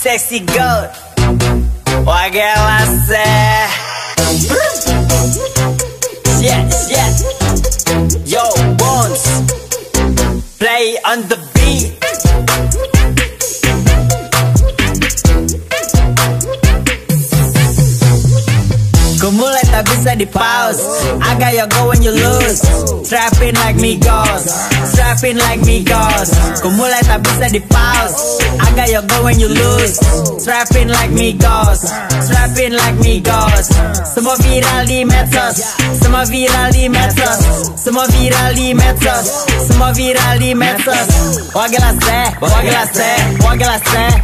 sexy goat. What can I say? Yes, yes. Yo, once play on the beat. Ku mulai tak bisa di pause I got your go when you lose. Trapping like me goes Trapping like me Ku mulai tak bisa di pause I got your go when you lose. Trapping like me goes Trapping like me goes Semua viral di medsos Semua viral di medsos Semua viral di medsos Semua viral di medsos Wagela se,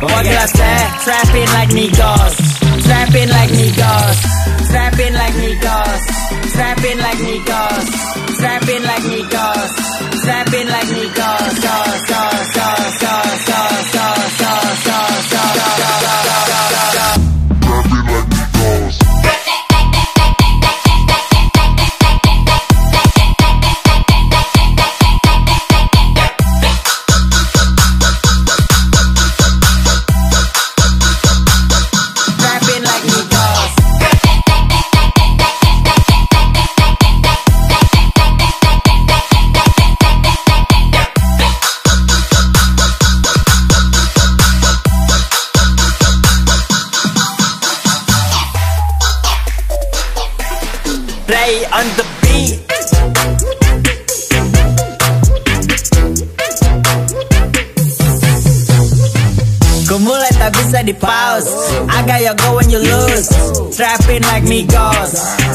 wagela se Trapping like me goes Trapping like me goes Trapping like Migos, trapping like Migos, trapping like Migos, trapping like Migos, bisa di pause. I got your go when you lose. Trapping like me goes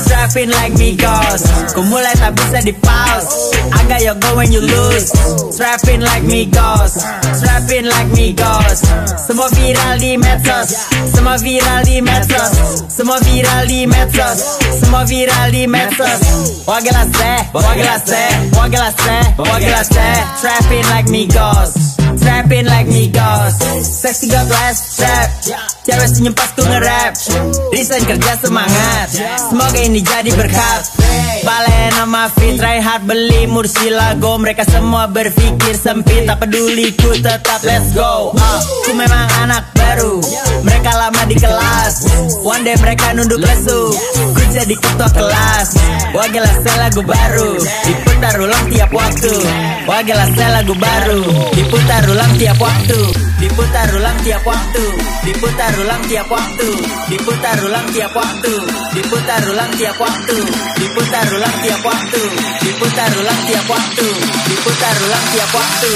Trapping like me goes Ku mulai tak bisa di pause. I got your go when you lose. Trapping like me goes Trapping like me goes Semua viral di medsos Semua viral di medsos Semua viral di medsos Semua viral di medsos Wagela se, wagela se, wagela se, wagela se Trapping like me goes Trapping like Migos Sexy got last trap. Cewek senyum pas ku nge-rap. Resign kerja semangat. Semoga ini jadi berkat. Balen sama fit Try hard beli Mursilago Mereka semua berpikir sempit Tak peduli ku tetap let's go. Uh, Ku memang anak baru. Mereka lama di kelas. One day mereka nunduk lesu jadi ketua kelas Wah gila saya lagu baru Diputar ulang tiap waktu Wah gila saya lagu baru Diputar ulang tiap waktu Diputar ulang tiap waktu Diputar ulang tiap waktu Diputar ulang tiap waktu Diputar ulang tiap waktu Diputar ulang tiap waktu Diputar ulang tiap waktu Diputar ulang tiap waktu Diputar ulang tiap waktu